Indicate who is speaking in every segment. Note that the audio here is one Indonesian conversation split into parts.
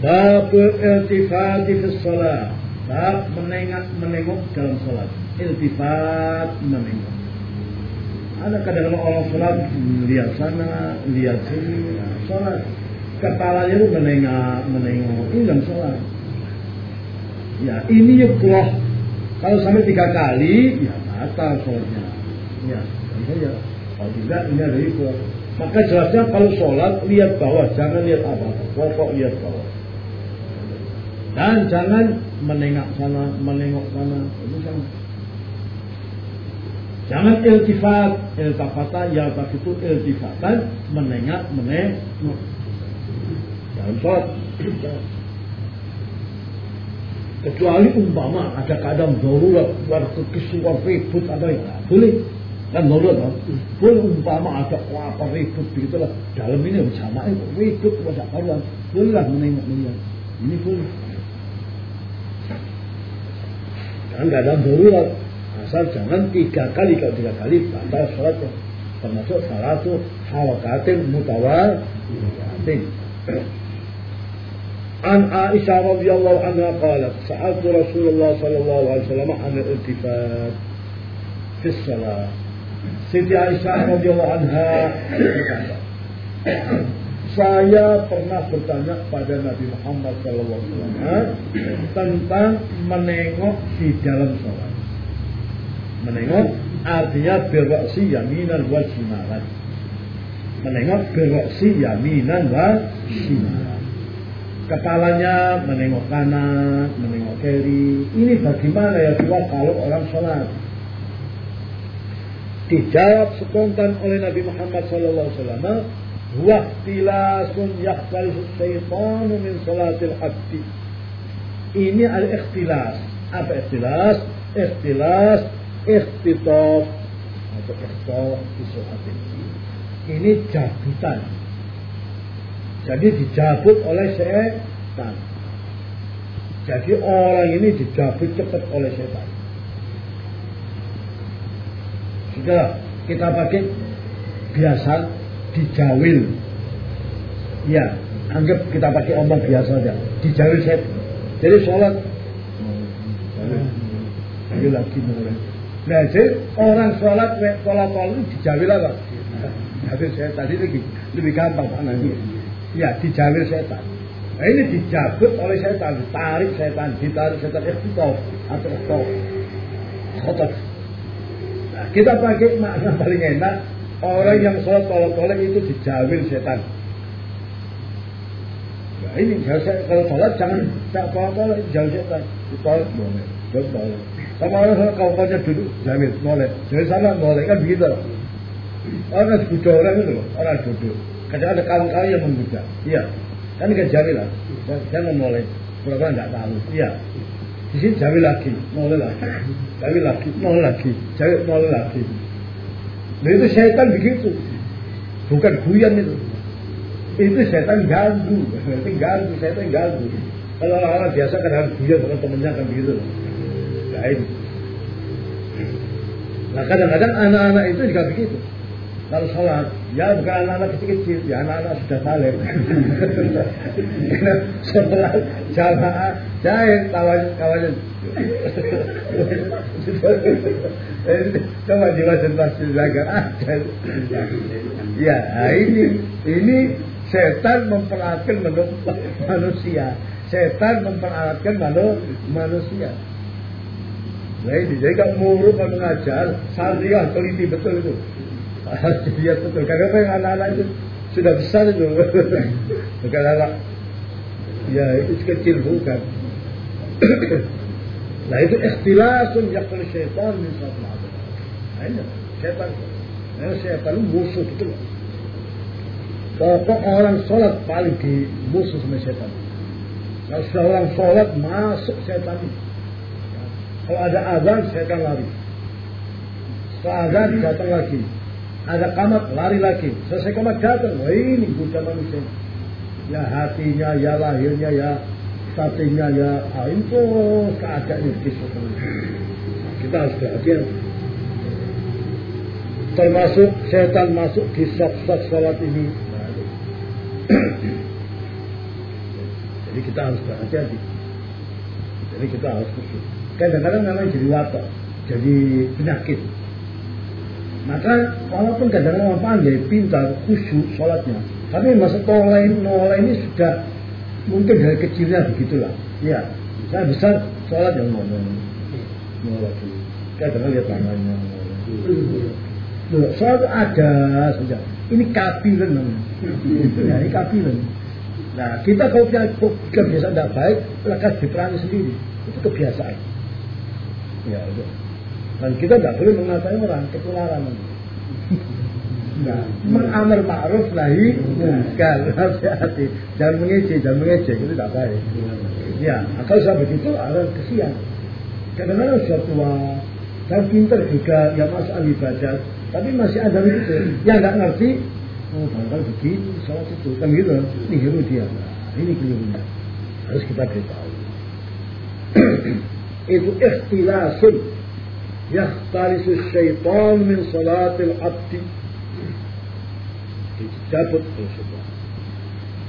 Speaker 1: Bab iltifati fi salat. Bab menengok menengok dalam salat. Iltifat menengok. Ada kadang-kadang orang salat lihat sana, lihat sini, salat. Kepalanya itu menengok, menengok. Ini dalam salat. Ya, ini yukroh. Kalau sampai tiga kali, ya batal sholatnya. Ya, ya. Kalau tidak, ini ada yukroh. Maka jelasnya kalau sholat lihat bawah, jangan lihat apa, pokok lihat bawah. Dan jangan menengok sana, menengok sana. Itu jangan. Jangan iltifat, iltafata, ya itu iltifatan, menengok, menengok. Dalam sholat. Kecuali umpama ada kadang darurat, kisuar ribut ada boleh kan darurat kan? Boleh umpama ada apa ribut begitu lah. Dalam ini bersama itu ribut pada kawan, boleh lah menengok menengok. Ini boleh. Jangan karena darurat. Asal jangan tiga kali. Kalau tiga kali batal sholatnya. Termasuk salah satu harakatin mutawar. An Aisyah radhiyallahu anha qalat sa'altu Rasulullah sallallahu alaihi wasallam an al-iltifat fi salat. Siti Aisyah radhiyallahu anha saya pernah bertanya pada Nabi Muhammad SAW tentang menengok di dalam sholat. Menengok artinya beroksi yaminan wa shimalan. Menengok beroksi yaminan wa shimalan. Kepalanya menengok kanan, menengok kiri. Ini bagaimana ya dua kalau orang sholat? Dijawab spontan oleh Nabi Muhammad SAW Waqtilasun yahtalifu syaitanu min salatil abdi. Ini al ikhtilas. Apa ikhtilas? Ikhtilas, ikhtitof atau ikhtof di Ini jabutan. Jadi dijabut oleh setan. Jadi orang ini dijabut cepat oleh setan. Sudah kita pakai biasa dijawil. Ya, anggap kita pakai omong biasa aja. Dijawil set. Jadi sholat lagi lagi mulai. Nah, jadi orang sholat, sholat sholat itu dijawil apa? Tapi saya tadi lagi lebih gampang mana ini. Ya, dijawil setan. Nah, ini dijabut oleh setan, ditarik setan, ditarik setan, ikhtof atau ikhtof. Khotot. Nah, kita pakai makna paling enak Orang yang sholat tolak-tolak itu dijawil setan. Nah ini kalau sholat jangan tak tolak-tolak jauh setan. Ditolak boleh, boleh. Sama orang sholat kawannya duduk jawil, boleh. Jadi sana boleh kan begitu. Orang budak orang itu orang duduk. Kadang ada kawan-kawan yang membudak. Iya, kan gak jawil lah. Jangan boleh. Pura-pura nggak tahu. Iya. Di sini jawil lagi, boleh lagi, jawil lagi, boleh lagi, jawil boleh lagi. Nah itu setan begitu. Bukan guyon itu. Itu setan ganggu. Itu ganggu, setan ganggu. Kalau orang-orang biasa kan guyon sama temennya kan begitu. Ini. Nah kadang-kadang anak-anak itu juga begitu. Kalau sholat, ya bukan anak-anak kecil-kecil, ya anak-anak sudah. Karena setelah jamaah, saya kawan kawannya. Coba pasti jaga ada. Ya, nah ini ini setan memperhatikan manusia. Setan memperhatikan manusia. Nah ini, jadi kalau murid kalau mengajar, santriah teliti betul itu. Dia betul. Karena yang anak-anak itu sudah besar itu. Bukan anak. Ya itu kecil bukan. nah itu ikhtilasun yakul syaitan min satu Nah ini syaitan. Nah syaitan itu musuh betul. Pokok orang sholat paling di musuh sama syaitan. Kalau seorang sholat masuk setan. Kalau ada azan setan lari. Setelah azan datang lagi. Ada kamat lari lagi. Selesai kamat datang. Wah ini bukan manusia. Ya hatinya, ya lahirnya, ya satinya, ya ah, itu keadaannya Kita harus perhatian. Termasuk setan masuk di saf-saf salat ini. Jadi kita harus berhati-hati. Jadi kita harus khusyuk. Kadang-kadang memang jadi watak, jadi penyakit. Maka walaupun kadang-kadang orang pandai, pintar, khusyuk sholatnya, tapi masa toleh noleh ini sudah mungkin dari kecilnya begitulah. Ya, saya besar sholat yang ngomong. Noleh dulu. Kadang-kadang lihat tangannya. Loh, sholat ada saja. Ini kapilan. Ya, ini kapilan. Nah, kita kalau punya kebiasaan tidak baik, lekas diperangi sendiri. Itu kebiasaan. Ya, itu. Dan kita tidak boleh mengatai orang ketularan. Nah, mengamar ma'ruf nahi munkar. Hati-hati. Jangan mengejek, jangan mengejek. Itu tidak baik. Ya, kalau saya begitu, ada kesian. Kadang-kadang sudah tua, dan pintar juga, ya masalah ibadah. Tapi masih ada begitu. Yang nggak ngerti, oh barangkali begini, salah itu. Kan gitu, ini keliru dia. Nah, ini kelirunya. Harus kita beritahu. itu ikhtilasun. Yakhtalisu syaitan min salatil abdi. Dicabut oleh syaitan.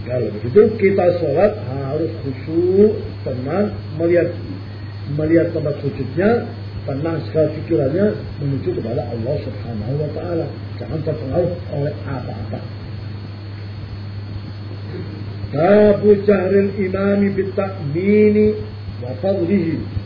Speaker 1: Kalau begitu kita sholat harus khusyuk, tenang, melihat melihat tempat sujudnya, tenang sekali pikirannya menuju kepada Allah Subhanahu wa taala. Jangan terpengaruh oleh apa-apa. Babu jahril imami bitakmini wa fadlihi